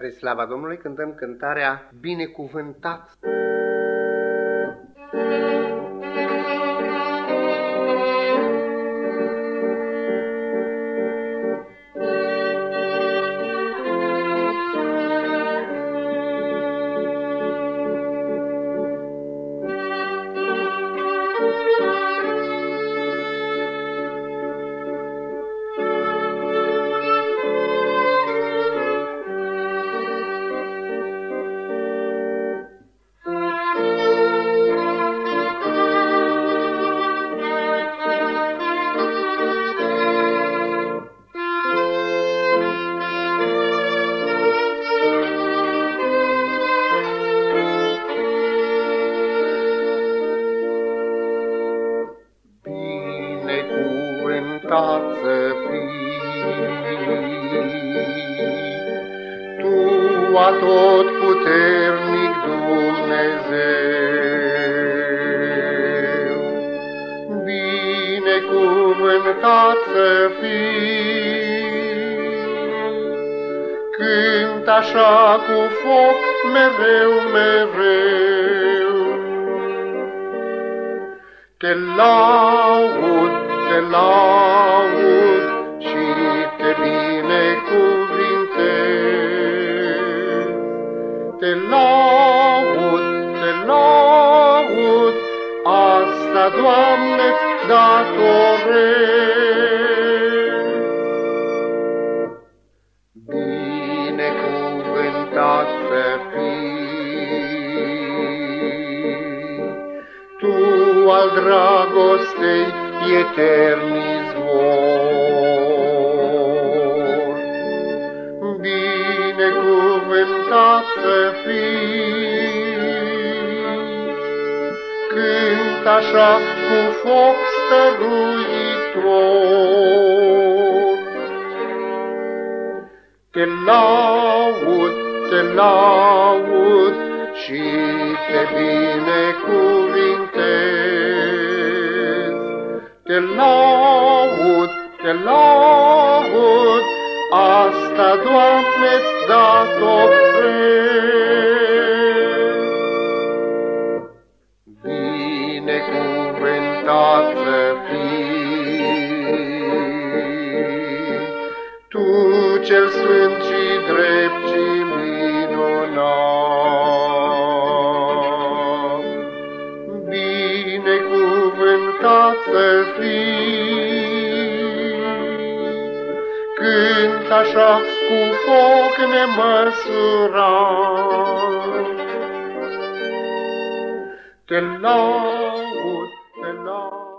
Spre slava Domnului cântăm cântarea Binecuvântat. Binecuvântat să fii. Tu, tot puternic Dumnezeu, binecuvântat să fii. Cânt așa cu foc mereu, mereu, te laud, Te laud, te laud, asta, Doamne, datorez. Binecuvântat să fii, Tu al dragostei etern izvor. Binecuvântat să fii, cânt așa cu foc stăruitor. Te laud, te laud și te binecuvintez. Te laud, te laud, asta, Doamne-ți Binecuvântat să fii, Tu cel sfânt și drept și minunat. Binecuvântat să fii, cânt așa cu foc nemăsurat. Te laud, te laud.